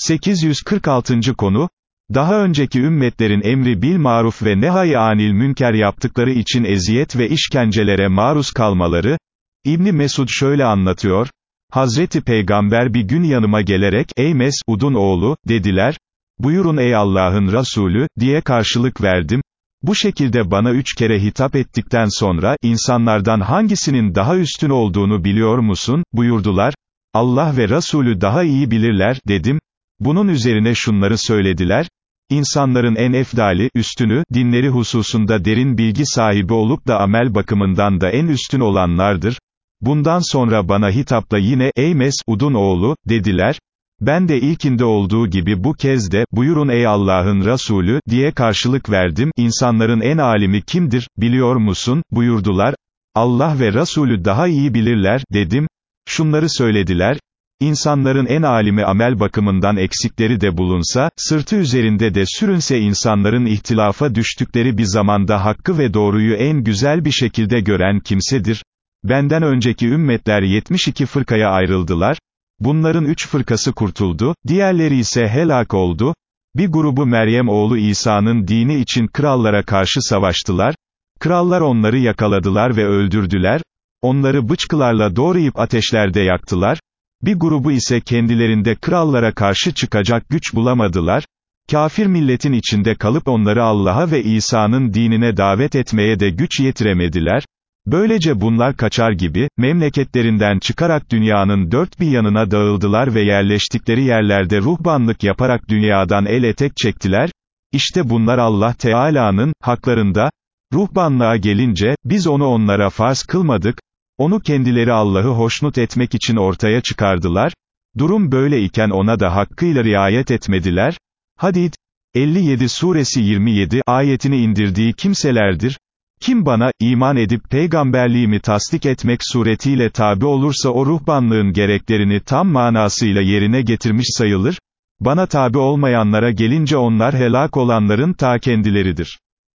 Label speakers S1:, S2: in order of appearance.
S1: 846. konu, daha önceki ümmetlerin emri bil maruf ve nehay anil münker yaptıkları için eziyet ve işkencelere maruz kalmaları, İbni Mesud şöyle anlatıyor, Hazreti Peygamber bir gün yanıma gelerek, ey Mesud'un oğlu, dediler, buyurun ey Allah'ın Resulü, diye karşılık verdim, bu şekilde bana üç kere hitap ettikten sonra, insanlardan hangisinin daha üstün olduğunu biliyor musun, buyurdular, Allah ve Resulü daha iyi bilirler, dedim, bunun üzerine şunları söylediler, İnsanların en efdali, üstünü, dinleri hususunda derin bilgi sahibi olup da amel bakımından da en üstün olanlardır. Bundan sonra bana hitapla yine, ey Mesud'un oğlu, dediler. Ben de ilkinde olduğu gibi bu kez de, buyurun ey Allah'ın Resulü, diye karşılık verdim, İnsanların en alimi kimdir, biliyor musun, buyurdular. Allah ve Resulü daha iyi bilirler, dedim. Şunları söylediler, İnsanların en alimi amel bakımından eksikleri de bulunsa, sırtı üzerinde de sürünse insanların ihtilafa düştükleri bir zamanda hakkı ve doğruyu en güzel bir şekilde gören kimsedir. Benden önceki ümmetler 72 fırkaya ayrıldılar, bunların üç fırkası kurtuldu, diğerleri ise helak oldu, bir grubu Meryem oğlu İsa'nın dini için krallara karşı savaştılar, krallar onları yakaladılar ve öldürdüler, onları bıçkılarla doğrayıp ateşlerde yaktılar, bir grubu ise kendilerinde krallara karşı çıkacak güç bulamadılar, kafir milletin içinde kalıp onları Allah'a ve İsa'nın dinine davet etmeye de güç yetiremediler, böylece bunlar kaçar gibi, memleketlerinden çıkarak dünyanın dört bir yanına dağıldılar ve yerleştikleri yerlerde ruhbanlık yaparak dünyadan el etek çektiler, İşte bunlar Allah Teala'nın, haklarında, ruhbanlığa gelince, biz onu onlara farz kılmadık, onu kendileri Allah'ı hoşnut etmek için ortaya çıkardılar, durum böyle iken ona da hakkıyla riayet etmediler, Hadid, 57 suresi 27 ayetini indirdiği kimselerdir, kim bana, iman edip peygamberliğimi tasdik etmek suretiyle tabi olursa o ruhbanlığın gereklerini tam manasıyla yerine getirmiş sayılır, bana tabi olmayanlara gelince onlar helak olanların ta kendileridir.